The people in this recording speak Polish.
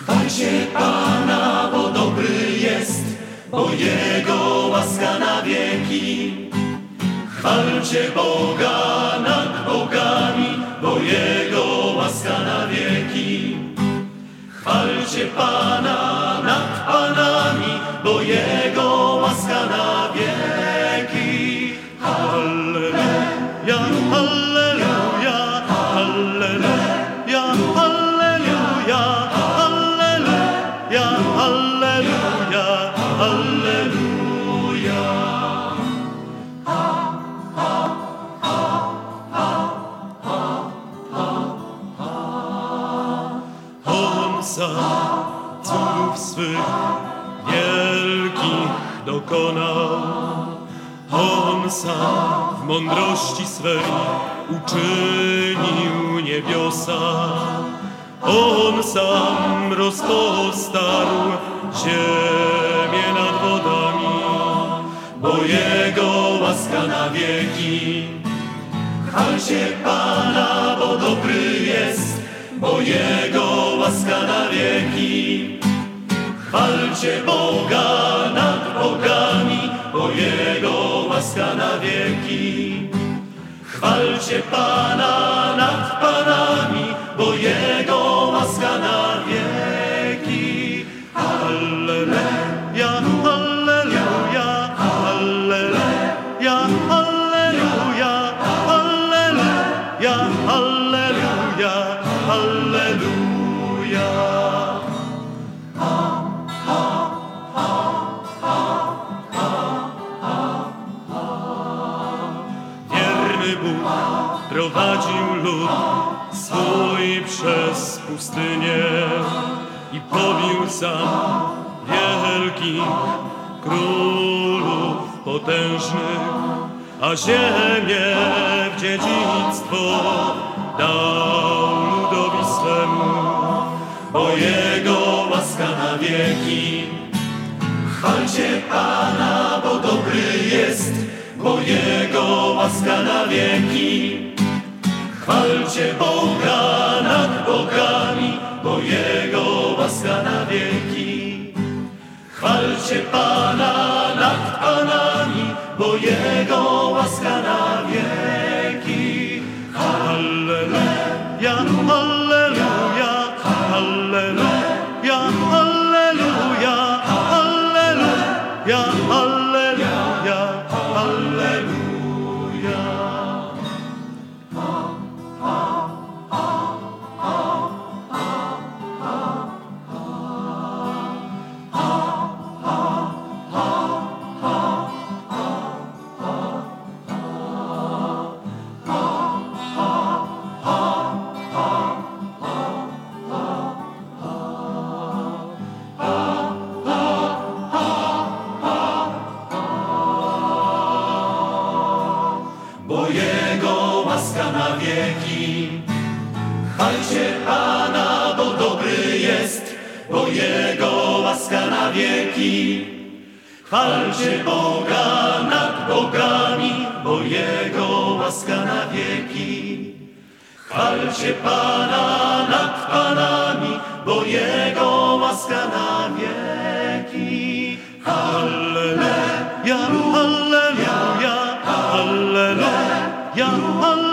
Chwalcie Pana, bo dobry jest, bo Jego łaska na wieki. Chwalcie Boga nad bogami, bo Jego łaska na wieki. Chwalcie Pana nad Panami, bo Jego Sam cudów swych wielkich dokonał. On sam w mądrości swej uczynił niebiosa. On sam rozpostarł ziemię nad wodami, bo Jego łaska na wieki. Chwalcie Pana, bo dobry jest, bo Jego łaska na wieki. Chwalcie Boga nad bogami, bo Jego łaska na wieki. Chwalcie Pana nad Panami, bo Jego łaska na wieki. Halleluja, prowadził lud swój przez pustynię i pobił sam wielkich królów potężnych, a ziemię w dziedzictwo dał ludowi swemu, bo Jego łaska na wieki. Chwalcie Pana, bo dobry jest, bo Jego łaska na wieki. Chwalcie Boga nad bogami, bo Jego łaska na wieki. Chwalcie Pana nad Panami, bo Jego łaska na wieki. Halleluja, halleluja, halleluja, halleluja, bo Jego łaska na wieki. Chwalcie Pana, bo dobry jest, bo Jego łaska na wieki. Chwalcie Boga nad bogami, bo Jego łaska na wieki. Chwalcie Pana nad Panami, bo Jego łaska na wieki. Halleluja, halleluja, halleluja,